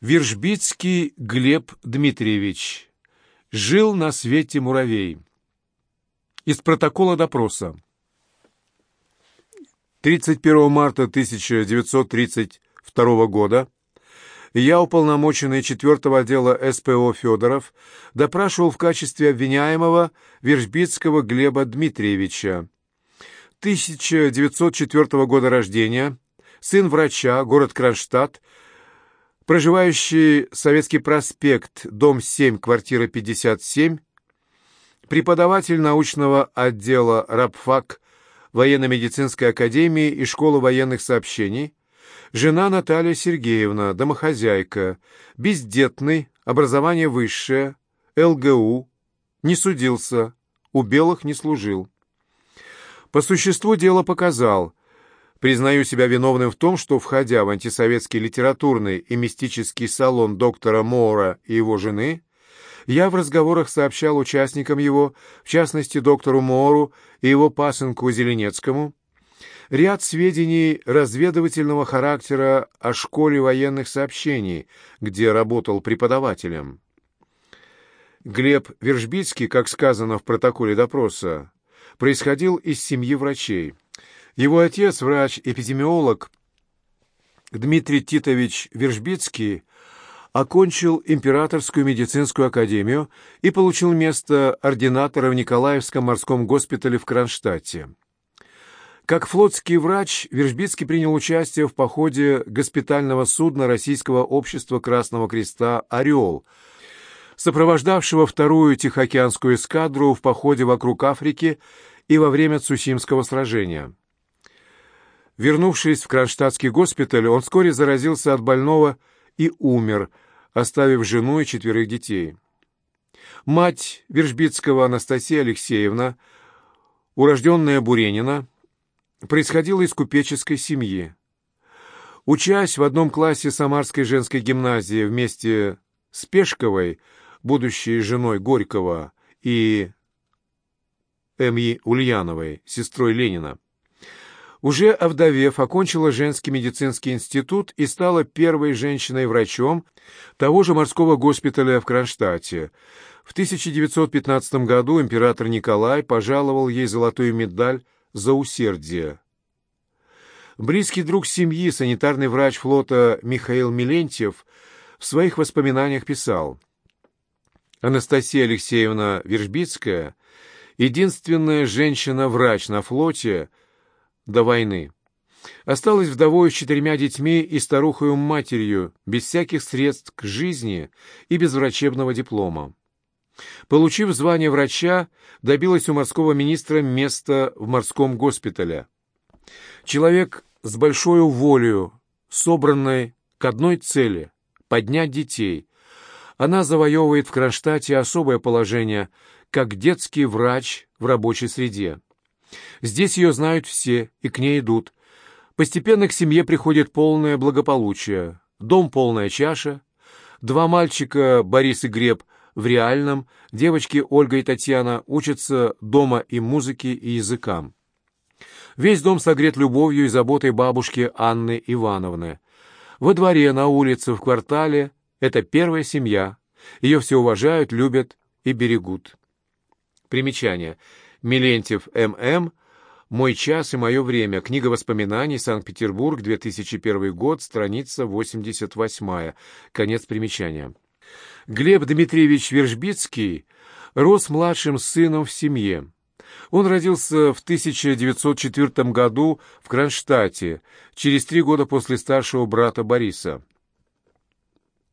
Вержбицкий Глеб Дмитриевич. Жил на свете муравей. Из протокола допроса. 31 марта 1932 года я, уполномоченный 4 отдела СПО Федоров, допрашивал в качестве обвиняемого Вержбицкого Глеба Дмитриевича. 1904 года рождения, сын врача, город Кронштадт, проживающий Советский проспект, дом 7, квартира 57, преподаватель научного отдела РАПФАК Военно-медицинской академии и школы военных сообщений, жена Наталья Сергеевна, домохозяйка, бездетный, образование высшее, ЛГУ, не судился, у белых не служил. По существу дело показал – Признаю себя виновным в том, что, входя в антисоветский литературный и мистический салон доктора Моора и его жены, я в разговорах сообщал участникам его, в частности доктору Моору и его пасынку Зеленецкому, ряд сведений разведывательного характера о школе военных сообщений, где работал преподавателем. Глеб Вержбицкий, как сказано в протоколе допроса, происходил из семьи врачей. Его отец, врач-эпидемиолог Дмитрий Титович Вержбицкий, окончил Императорскую медицинскую академию и получил место ординатора в Николаевском морском госпитале в Кронштадте. Как флотский врач, Вержбицкий принял участие в походе госпитального судна Российского общества Красного Креста «Орел», сопровождавшего вторую Тихоокеанскую эскадру в походе вокруг Африки и во время Цусимского сражения. Вернувшись в Кронштадтский госпиталь, он вскоре заразился от больного и умер, оставив жену и четверых детей. Мать Вержбицкого Анастасия Алексеевна, урожденная Буренина, происходила из купеческой семьи. Учась в одном классе Самарской женской гимназии вместе с Пешковой, будущей женой Горького, и М.И. Ульяновой, сестрой Ленина, уже овдовев, окончила женский медицинский институт и стала первой женщиной-врачом того же морского госпиталя в Кронштадте. В 1915 году император Николай пожаловал ей золотую медаль за усердие. Близкий друг семьи, санитарный врач флота Михаил Милентьев в своих воспоминаниях писал «Анастасия Алексеевна Вержбицкая, единственная женщина-врач на флоте, до войны. Осталась вдовой с четырьмя детьми и старухою-матерью, без всяких средств к жизни и без врачебного диплома. Получив звание врача, добилась у морского министра места в морском госпитале. Человек с большой волею, собранной к одной цели — поднять детей. Она завоевывает в Кронштадте особое положение, как детский врач в рабочей среде. Здесь ее знают все и к ней идут. Постепенно к семье приходит полное благополучие. Дом полная чаша. Два мальчика, Борис и Греб, в реальном, девочки Ольга и Татьяна учатся дома и музыке, и языкам. Весь дом согрет любовью и заботой бабушки Анны Ивановны. Во дворе, на улице, в квартале — это первая семья. Ее все уважают, любят и берегут. Примечание. Милентьев М.М. «Мой час и мое время». Книга воспоминаний. Санкт-Петербург, 2001 год, страница 88. Конец примечания. Глеб Дмитриевич Вержбицкий рос младшим сыном в семье. Он родился в 1904 году в Кронштадте, через три года после старшего брата Бориса.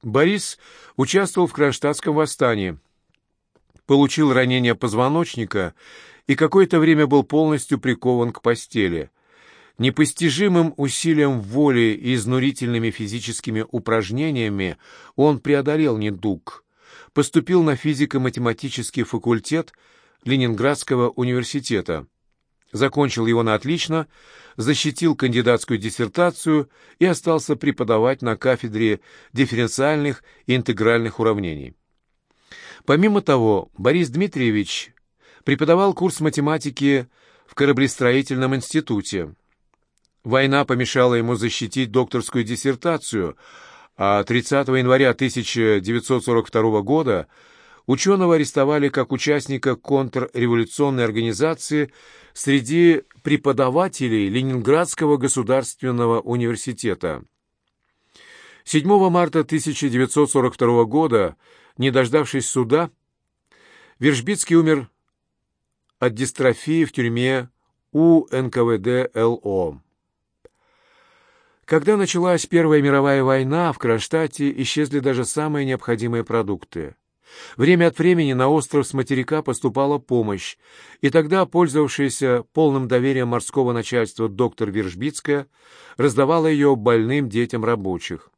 Борис участвовал в Кронштадтском восстании, получил ранение позвоночника и какое-то время был полностью прикован к постели. Непостижимым усилием воли и изнурительными физическими упражнениями он преодолел недуг, поступил на физико-математический факультет Ленинградского университета, закончил его на отлично, защитил кандидатскую диссертацию и остался преподавать на кафедре дифференциальных и интегральных уравнений. Помимо того, Борис Дмитриевич преподавал курс математики в кораблестроительном институте. Война помешала ему защитить докторскую диссертацию, а 30 января 1942 года ученого арестовали как участника контрреволюционной организации среди преподавателей Ленинградского государственного университета. 7 марта 1942 года, не дождавшись суда, Вержбицкий умер от дистрофии в тюрьме у НКВД ЛО. Когда началась Первая мировая война, в Кронштадте исчезли даже самые необходимые продукты. Время от времени на остров с материка поступала помощь, и тогда пользовавшаяся полным доверием морского начальства доктор Вержбицкая раздавала ее больным детям рабочих.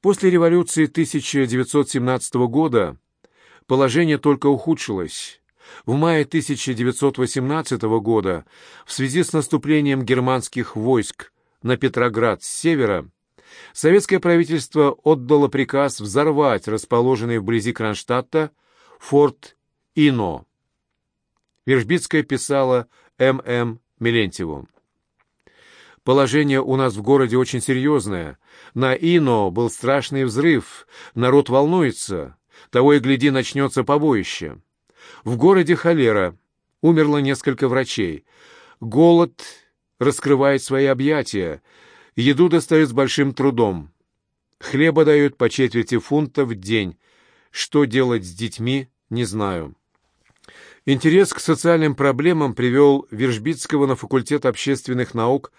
После революции 1917 года положение только ухудшилось. В мае 1918 года в связи с наступлением германских войск на Петроград с севера советское правительство отдало приказ взорвать расположенный вблизи Кронштадта форт Ино. Вержбицкая писала М.М. Мелентьеву. Положение у нас в городе очень серьезное. На Ино был страшный взрыв, народ волнуется. Того и гляди, начнется побоище. В городе холера. Умерло несколько врачей. Голод раскрывает свои объятия. Еду достают с большим трудом. Хлеба дают по четверти фунта в день. Что делать с детьми, не знаю. Интерес к социальным проблемам привел Вержбицкого на факультет общественных наук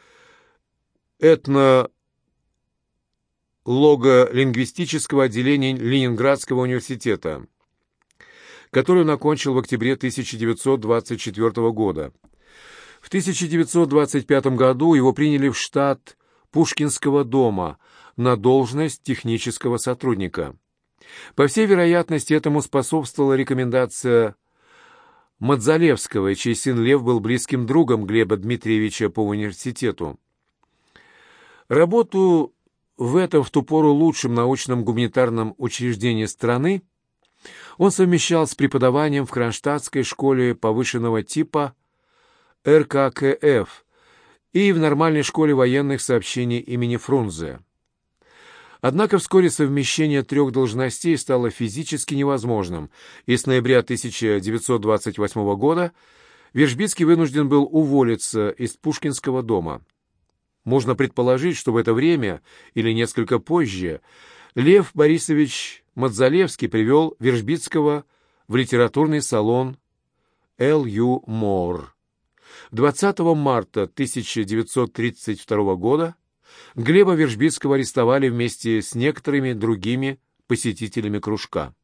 этно-лого-лингвистического отделения Ленинградского университета которую он окончил в октябре 1924 года. В 1925 году его приняли в штат Пушкинского дома на должность технического сотрудника. По всей вероятности, этому способствовала рекомендация Мадзалевского, чей сын Лев был близким другом Глеба Дмитриевича по университету. Работу в этом в ту пору лучшем научном гуманитарном учреждении страны он совмещал с преподаванием в Кронштадтской школе повышенного типа РККФ и в нормальной школе военных сообщений имени Фрунзе. Однако вскоре совмещение трех должностей стало физически невозможным, и с ноября 1928 года Вержбицкий вынужден был уволиться из Пушкинского дома. Можно предположить, что в это время или несколько позже Лев Борисович Мадзалевский привел Вержбицкого в литературный салон Л. Ю. Мор. 20 марта 1932 года Глеба Вержбицкого арестовали вместе с некоторыми другими посетителями кружка.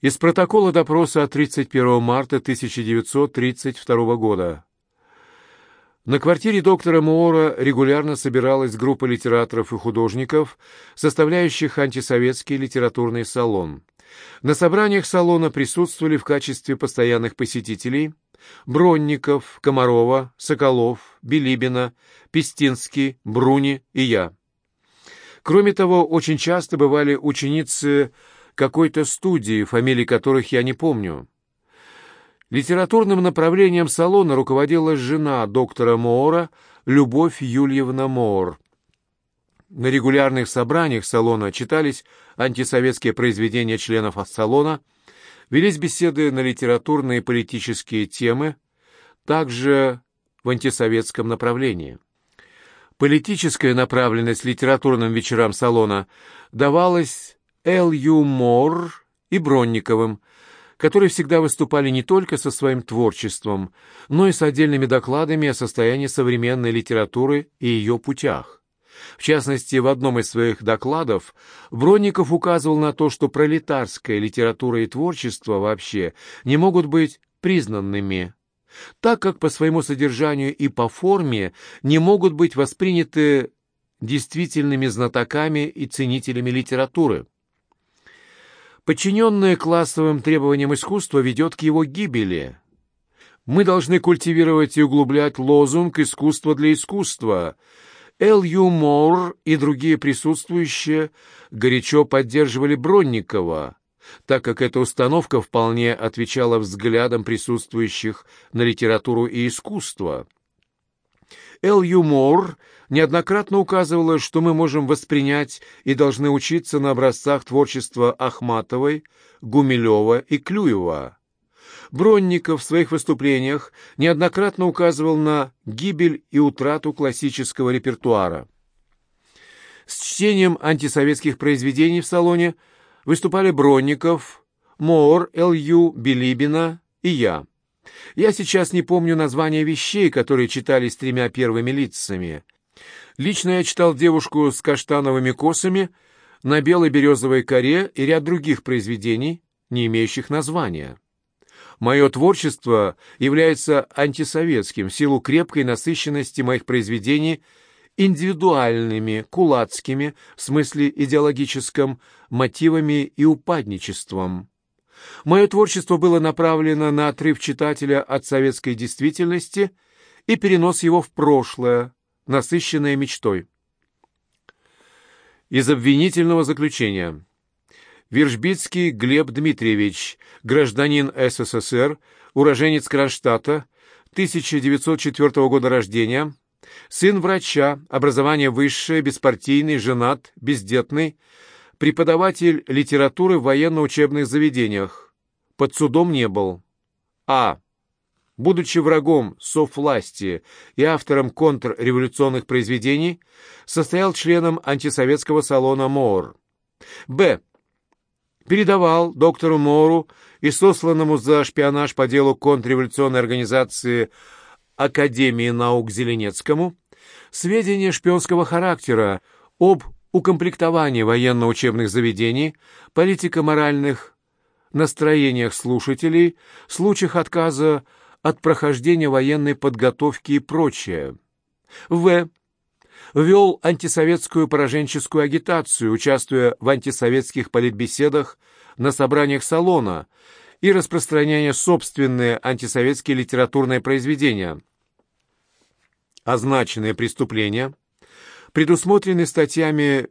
Из протокола допроса от 31 марта 1932 года. На квартире доктора Моора регулярно собиралась группа литераторов и художников, составляющих антисоветский литературный салон. На собраниях салона присутствовали в качестве постоянных посетителей Бронников, Комарова, Соколов, Билибина, Пестинский, Бруни и я. Кроме того, очень часто бывали ученицы какой-то студии, фамилии которых я не помню. Литературным направлением салона руководила жена доктора Моора, Любовь Юльевна Моор. На регулярных собраниях салона читались антисоветские произведения членов салона, велись беседы на литературные и политические темы, также в антисоветском направлении. Политическая направленность литературным вечерам салона давалась Эл Ю Мор и Бронниковым, которые всегда выступали не только со своим творчеством, но и с отдельными докладами о состоянии современной литературы и ее путях. В частности, в одном из своих докладов Бронников указывал на то, что пролетарская литература и творчество вообще не могут быть признанными, так как по своему содержанию и по форме не могут быть восприняты действительными знатоками и ценителями литературы. Подчиненное классовым требованиям искусства ведет к его гибели. Мы должны культивировать и углублять лозунг «искусство для искусства». Эл Ю Мор и другие присутствующие горячо поддерживали Бронникова, так как эта установка вполне отвечала взглядам присутствующих на литературу и искусство. Эл Юмор неоднократно указывала, что мы можем воспринять и должны учиться на образцах творчества Ахматовой, Гумилева и Клюева. Бронников в своих выступлениях неоднократно указывал на гибель и утрату классического репертуара. С чтением антисоветских произведений в салоне выступали Бронников, Моор, Л.Ю., Билибина и я. Я сейчас не помню названия вещей, которые читались тремя первыми лицами. Лично я читал «Девушку с каштановыми косами», «На белой березовой коре» и ряд других произведений, не имеющих названия. Мое творчество является антисоветским в силу крепкой насыщенности моих произведений индивидуальными, кулацкими, в смысле идеологическом, мотивами и упадничеством. Мое творчество было направлено на отрыв читателя от советской действительности и перенос его в прошлое, насыщенное мечтой. Из обвинительного заключения. Виршбицкий Глеб Дмитриевич, гражданин СССР, уроженец Кронштадта, 1904 года рождения, сын врача, образование высшее, беспартийный, женат, бездетный, преподаватель литературы в военно-учебных заведениях. Под судом не был. А. Будучи врагом соввласти и автором контрреволюционных произведений, состоял членом антисоветского салона МООР. Б. Передавал доктору Мору и сосланному за шпионаж по делу контрреволюционной организации Академии наук Зеленецкому сведения шпионского характера об укомплектование военно-учебных заведений, политика моральных настроениях слушателей, случаях отказа от прохождения военной подготовки и прочее. В. Вел антисоветскую пораженческую агитацию, участвуя в антисоветских политбеседах на собраниях салона и распространяя собственные антисоветские литературные произведения. Означенные преступления – предусмотрены статьями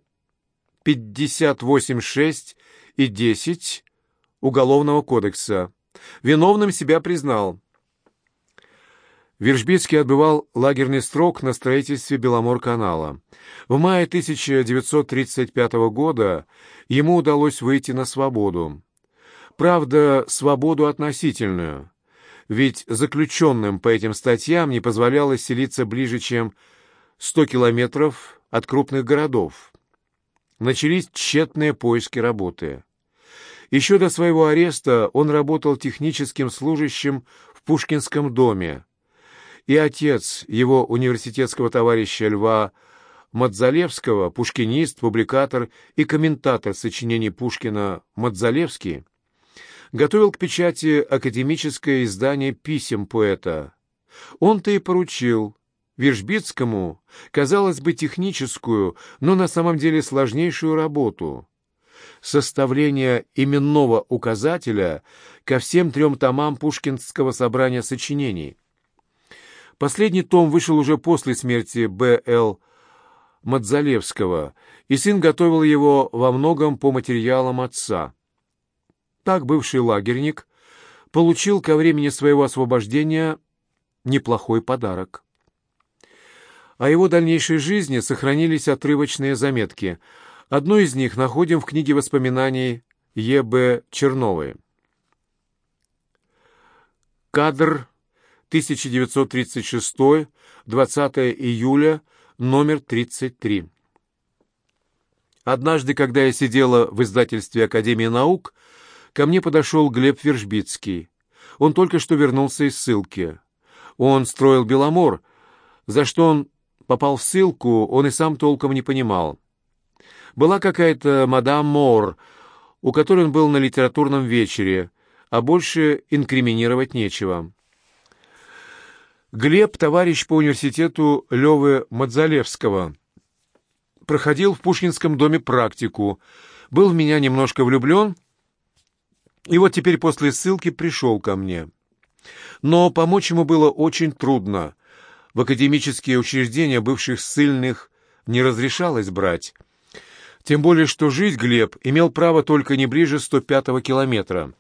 58.6 и 10 Уголовного кодекса. Виновным себя признал. Вержбицкий отбывал лагерный срок на строительстве Беломор-канала. В мае 1935 года ему удалось выйти на свободу. Правда, свободу относительную, ведь заключенным по этим статьям не позволялось селиться ближе, чем 100 километров от крупных городов. Начались тщетные поиски работы. Еще до своего ареста он работал техническим служащим в Пушкинском доме, и отец его университетского товарища Льва Мадзалевского, пушкинист, публикатор и комментатор сочинений Пушкина Мадзалевский, готовил к печати академическое издание писем поэта. Он-то и поручил Вержбицкому, казалось бы, техническую, но на самом деле сложнейшую работу — составление именного указателя ко всем трем томам Пушкинского собрания сочинений. Последний том вышел уже после смерти Б.Л. Мадзалевского, и сын готовил его во многом по материалам отца. Так бывший лагерник получил ко времени своего освобождения неплохой подарок. О его дальнейшей жизни сохранились отрывочные заметки. Одну из них находим в книге воспоминаний Е.Б. Черновой. Кадр 1936, 20 июля, номер 33. Однажды, когда я сидела в издательстве Академии наук, ко мне подошел Глеб Вержбицкий. Он только что вернулся из ссылки. Он строил Беломор, за что он попал в ссылку, он и сам толком не понимал. Была какая-то мадам Мор, у которой он был на литературном вечере, а больше инкриминировать нечего. Глеб, товарищ по университету Левы Мадзалевского, проходил в Пушкинском доме практику, был в меня немножко влюблен, и вот теперь после ссылки пришел ко мне. Но помочь ему было очень трудно в академические учреждения бывших ссыльных не разрешалось брать. Тем более, что жить Глеб имел право только не ближе 105-го километра.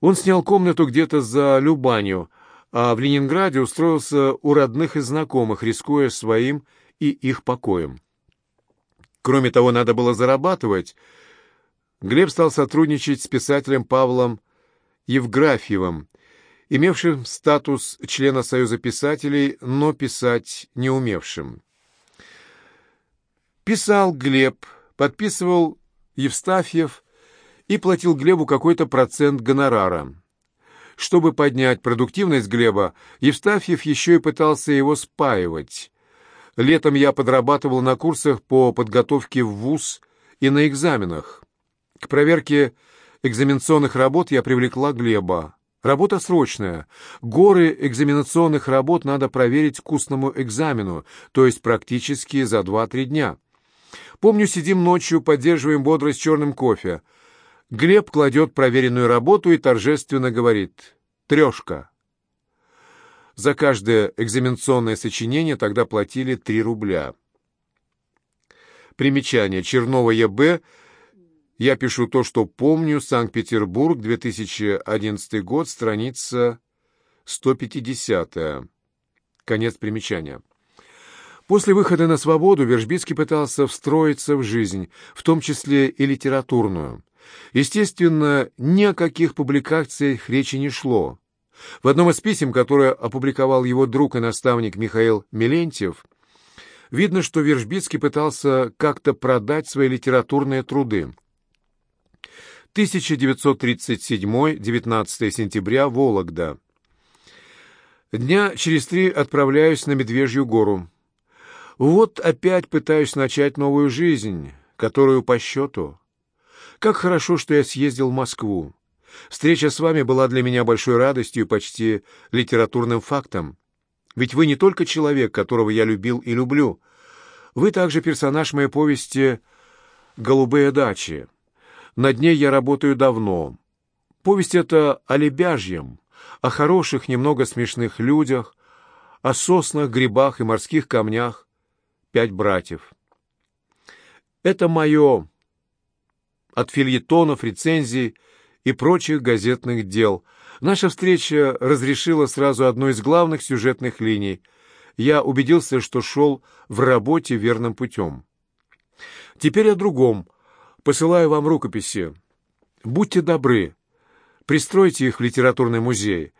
Он снял комнату где-то за Любанью, а в Ленинграде устроился у родных и знакомых, рискуя своим и их покоем. Кроме того, надо было зарабатывать. Глеб стал сотрудничать с писателем Павлом Евграфьевым, имевшим статус члена Союза писателей, но писать не умевшим. Писал Глеб, подписывал Евстафьев и платил Глебу какой-то процент гонорара. Чтобы поднять продуктивность Глеба, Евстафьев еще и пытался его спаивать. Летом я подрабатывал на курсах по подготовке в ВУЗ и на экзаменах. К проверке экзаменационных работ я привлекла Глеба. Работа срочная. Горы экзаменационных работ надо проверить к устному экзамену, то есть практически за 2-3 дня. Помню, сидим ночью, поддерживаем бодрость черным кофе. Глеб кладет проверенную работу и торжественно говорит «Трешка». За каждое экзаменационное сочинение тогда платили 3 рубля. Примечание. Чернова Е.Б. Я пишу то, что помню. Санкт-Петербург, 2011 год, страница 150. Конец примечания. После выхода на свободу Вержбицкий пытался встроиться в жизнь, в том числе и литературную. Естественно, ни о каких публикациях речи не шло. В одном из писем, которое опубликовал его друг и наставник Михаил Мелентьев, видно, что Вержбицкий пытался как-то продать свои литературные труды. 1937-19 сентября, Вологда. Дня через три отправляюсь на Медвежью гору. Вот опять пытаюсь начать новую жизнь, которую по счету. Как хорошо, что я съездил в Москву. Встреча с вами была для меня большой радостью и почти литературным фактом. Ведь вы не только человек, которого я любил и люблю. Вы также персонаж моей повести «Голубые дачи». Над ней я работаю давно. Повесть эта о лебяжьем, о хороших, немного смешных людях, о соснах, грибах и морских камнях. Пять братьев. Это мое от фильетонов, рецензий, и прочих газетных дел. Наша встреча разрешила сразу одну из главных сюжетных линий. Я убедился, что шел в работе верным путем. Теперь о другом. Посылаю вам рукописи. Будьте добры, пристройте их в литературный музей.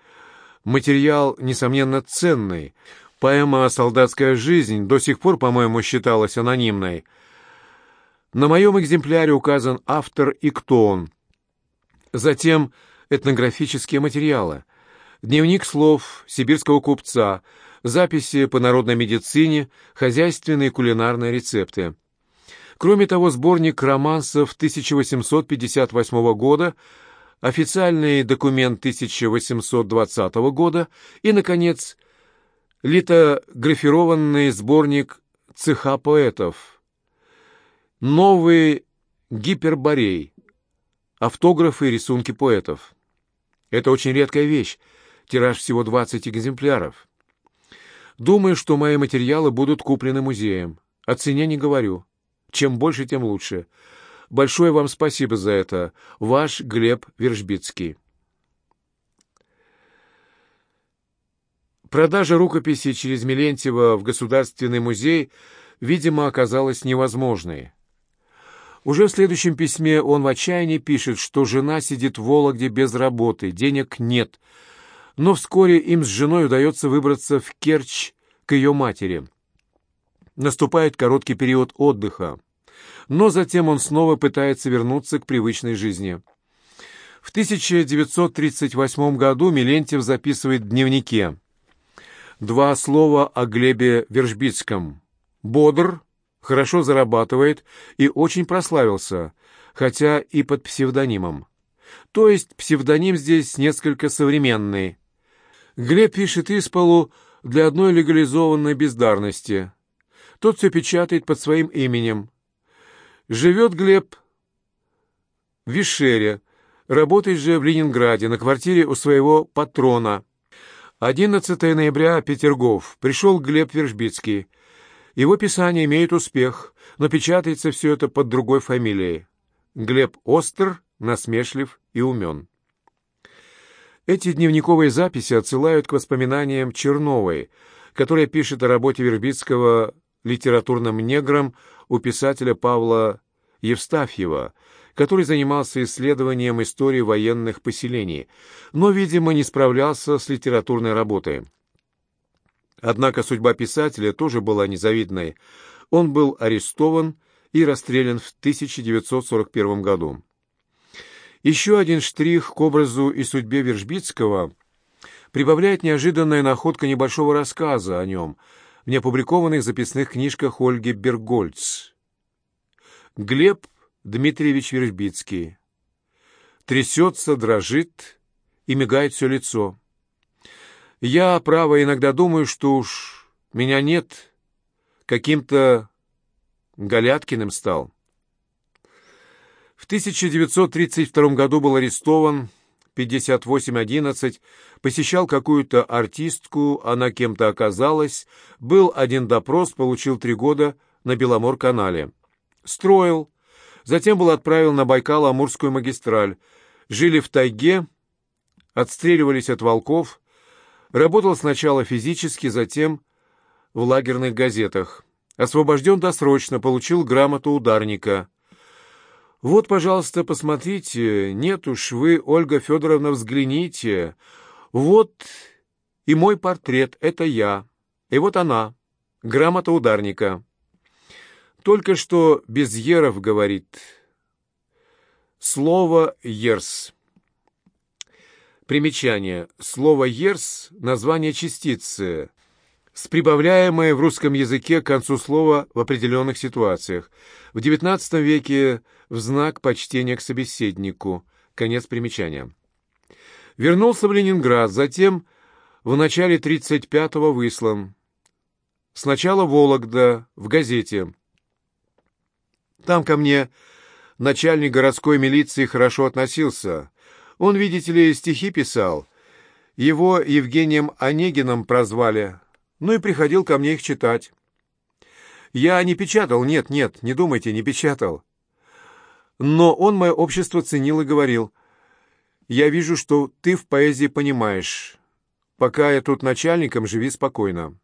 Материал, несомненно, ценный. Поэма «Солдатская жизнь» до сих пор, по-моему, считалась анонимной. На моем экземпляре указан автор и кто он – Затем этнографические материалы, дневник слов сибирского купца, записи по народной медицине, хозяйственные и кулинарные рецепты. Кроме того, сборник романсов 1858 года, официальный документ 1820 года и, наконец, литографированный сборник цеха поэтов. Новый гиперборей – автографы и рисунки поэтов. Это очень редкая вещь, тираж всего 20 экземпляров. Думаю, что мои материалы будут куплены музеем. О цене не говорю. Чем больше, тем лучше. Большое вам спасибо за это. Ваш Глеб Вержбицкий. Продажа рукописи через Мелентьева в Государственный музей, видимо, оказалась невозможной. Уже в следующем письме он в отчаянии пишет, что жена сидит в Вологде без работы, денег нет. Но вскоре им с женой удается выбраться в Керчь к ее матери. Наступает короткий период отдыха. Но затем он снова пытается вернуться к привычной жизни. В 1938 году Милентьев записывает в дневнике два слова о Глебе Вержбицком. «Бодр», хорошо зарабатывает и очень прославился, хотя и под псевдонимом. То есть псевдоним здесь несколько современный. Глеб пишет Исполу для одной легализованной бездарности. Тот все печатает под своим именем. Живет Глеб в Вишере, работает же в Ленинграде, на квартире у своего патрона. 11 ноября, Петергоф. Пришел Глеб Вержбицкий. Его писание имеет успех, но печатается все это под другой фамилией. Глеб Остер, насмешлив и умен. Эти дневниковые записи отсылают к воспоминаниям Черновой, которая пишет о работе Вербицкого литературным негром у писателя Павла Евстафьева, который занимался исследованием истории военных поселений, но, видимо, не справлялся с литературной работой. Однако судьба писателя тоже была незавидной. Он был арестован и расстрелян в 1941 году. Еще один штрих к образу и судьбе Вержбицкого прибавляет неожиданная находка небольшого рассказа о нем в неопубликованных записных книжках Ольги Бергольц. Глеб Дмитриевич Вержбицкий. Трясется, дрожит и мигает все лицо. Я, право, иногда думаю, что уж меня нет, каким-то Галяткиным стал. В 1932 году был арестован, 5811, посещал какую-то артистку, она кем-то оказалась, был один допрос, получил три года на Беломор-канале. Строил, затем был отправлен на Байкал-Амурскую магистраль, жили в тайге, отстреливались от волков, работал сначала физически, затем в лагерных газетах. Освобожден досрочно, получил грамоту ударника. Вот, пожалуйста, посмотрите. Нет уж вы, Ольга Федоровна, взгляните. Вот и мой портрет, это я. И вот она, грамота ударника. Только что Безъеров говорит. Слово «ерс». Примечание. Слово «ерс» — название частицы, с прибавляемое в русском языке к концу слова в определенных ситуациях. В XIX веке в знак почтения к собеседнику. Конец примечания. Вернулся в Ленинград, затем в начале 35-го выслан. Сначала Вологда, в газете. Там ко мне начальник городской милиции хорошо относился. Он, видите ли, стихи писал. Его Евгением Онегином прозвали. Ну и приходил ко мне их читать. Я не печатал, нет, нет, не думайте, не печатал. Но он мое общество ценил и говорил, «Я вижу, что ты в поэзии понимаешь. Пока я тут начальником, живи спокойно».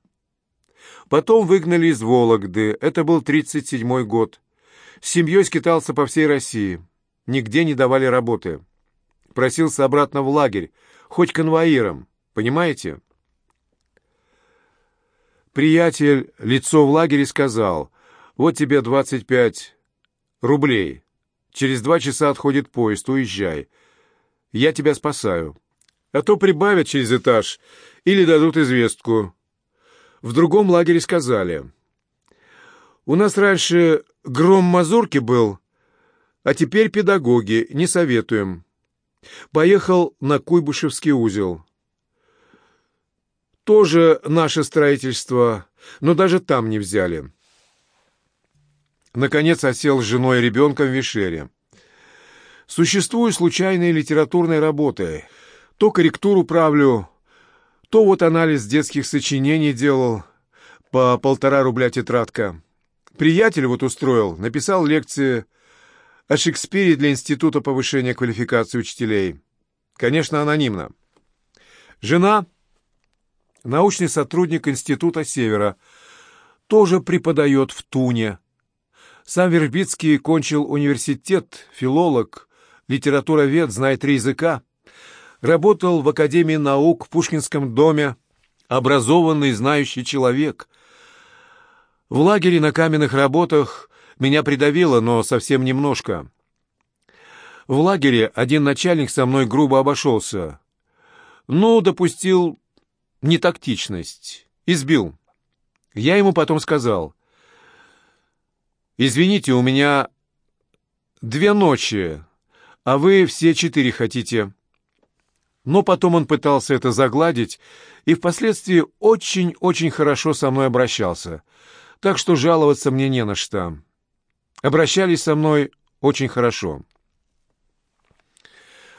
Потом выгнали из Вологды, это был 37-й год. С семьей скитался по всей России. Нигде не давали работы. Просился обратно в лагерь, хоть конвоиром, понимаете? Приятель, лицо в лагере, сказал, «Вот тебе 25 рублей. Через два часа отходит поезд, уезжай. Я тебя спасаю. А то прибавят через этаж или дадут известку. В другом лагере сказали. У нас раньше гром мазурки был, а теперь педагоги, не советуем. Поехал на Куйбышевский узел. Тоже наше строительство, но даже там не взяли. Наконец осел с женой и ребенком в Вишере. Существую случайные литературные работы. То корректуру правлю, то вот анализ детских сочинений делал. По полтора рубля тетрадка. Приятель вот устроил, написал лекции о Шекспире для Института повышения квалификации учителей. Конечно, анонимно. Жена — научный сотрудник Института Севера, тоже преподает в Туне. Сам Вербицкий кончил университет, филолог, литературовед, знает три языка. Работал в Академии наук в Пушкинском доме, образованный, знающий человек. В лагере на каменных работах меня придавило, но совсем немножко. В лагере один начальник со мной грубо обошелся. Ну, допустил нетактичность. Избил. Я ему потом сказал — «Извините, у меня две ночи, а вы все четыре хотите». Но потом он пытался это загладить и впоследствии очень-очень хорошо со мной обращался, так что жаловаться мне не на что. Обращались со мной очень хорошо.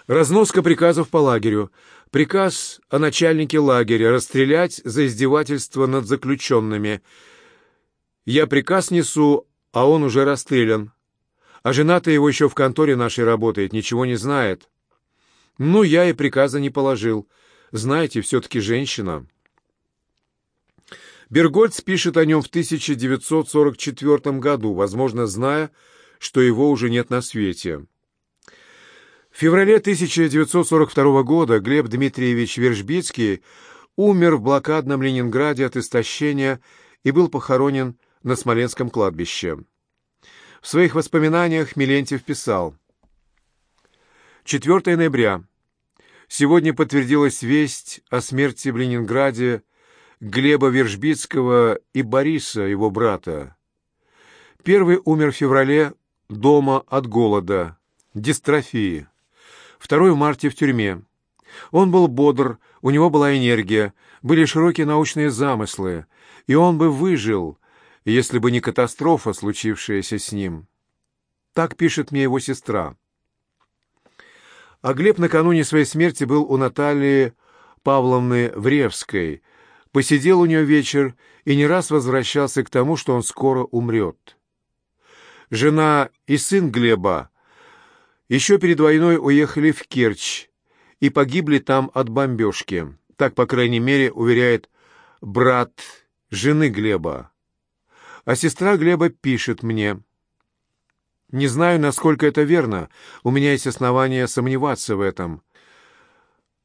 Разноска приказов по лагерю. Приказ о начальнике лагеря расстрелять за издевательство над заключенными. Я приказ несу а он уже расстрелян. А жена-то его еще в конторе нашей работает, ничего не знает. Ну, я и приказа не положил. Знаете, все-таки женщина. Бергольц пишет о нем в 1944 году, возможно, зная, что его уже нет на свете. В феврале 1942 года Глеб Дмитриевич Вержбицкий умер в блокадном Ленинграде от истощения и был похоронен на Смоленском кладбище. В своих воспоминаниях Милентьев писал 4 ноября. Сегодня подтвердилась весть о смерти в Ленинграде Глеба Вержбицкого и Бориса, его брата. Первый умер в феврале дома от голода, дистрофии. Второй в марте в тюрьме. Он был бодр, у него была энергия, были широкие научные замыслы, и он бы выжил, если бы не катастрофа, случившаяся с ним. Так пишет мне его сестра. А Глеб накануне своей смерти был у Натальи Павловны Вревской, посидел у нее вечер и не раз возвращался к тому, что он скоро умрет. Жена и сын Глеба еще перед войной уехали в Керчь и погибли там от бомбежки. Так, по крайней мере, уверяет брат жены Глеба. А сестра Глеба пишет мне. Не знаю, насколько это верно. У меня есть основания сомневаться в этом.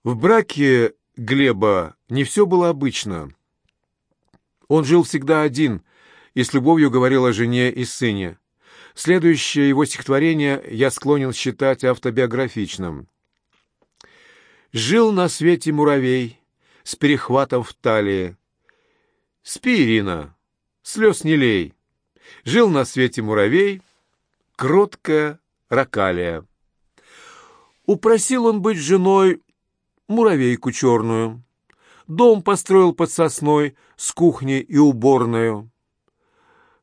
В браке Глеба не все было обычно. Он жил всегда один и с любовью говорил о жене и сыне. Следующее его стихотворение я склонен считать автобиографичным. «Жил на свете муравей с перехватом в талии. Спи, Ирина, слез не лей. Жил на свете муравей, кроткая ракалия. Упросил он быть женой муравейку черную. Дом построил под сосной с кухней и уборную.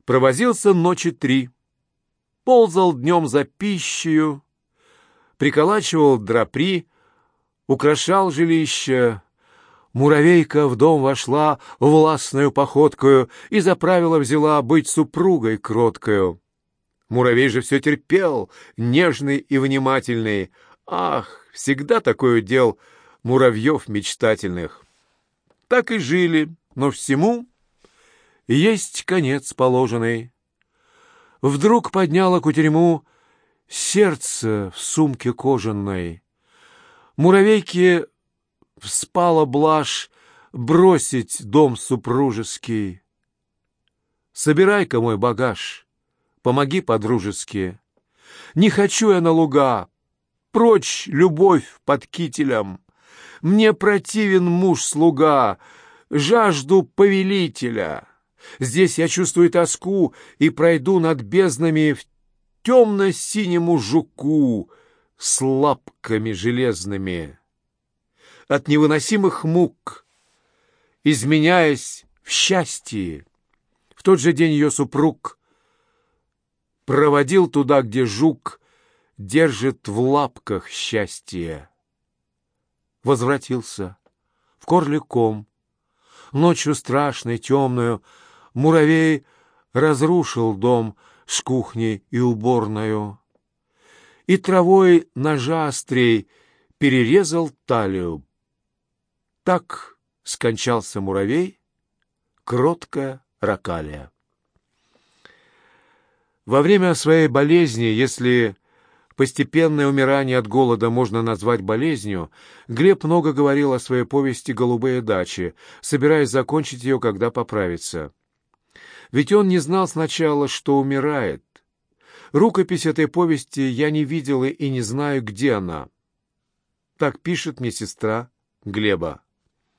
Провозился ночи три — ползал днем за пищею, приколачивал драпри, украшал жилище. Муравейка в дом вошла властную походкою и за правило взяла быть супругой кроткою. Муравей же все терпел, нежный и внимательный. Ах, всегда такое дел муравьев мечтательных. Так и жили, но всему есть конец положенный вдруг подняла кутерьму сердце в сумке кожаной. Муравейке вспала блажь бросить дом супружеский. Собирай-ка мой багаж, помоги по-дружески. Не хочу я на луга, прочь любовь под кителем. Мне противен муж-слуга, жажду повелителя. Здесь я чувствую тоску и пройду над безднами в темно-синему жуку с лапками железными. От невыносимых мук, изменяясь в счастье, в тот же день ее супруг проводил туда, где жук держит в лапках счастье. Возвратился в корле ком, ночью страшной, темную, Муравей разрушил дом с кухней и уборною, и травой ножа острей перерезал талию. Так скончался муравей, кроткая ракалия. Во время своей болезни, если постепенное умирание от голода можно назвать болезнью, Глеб много говорил о своей повести «Голубые дачи», собираясь закончить ее, когда поправится. Ведь он не знал сначала, что умирает. Рукопись этой повести я не видела и не знаю, где она. Так пишет мне сестра Глеба.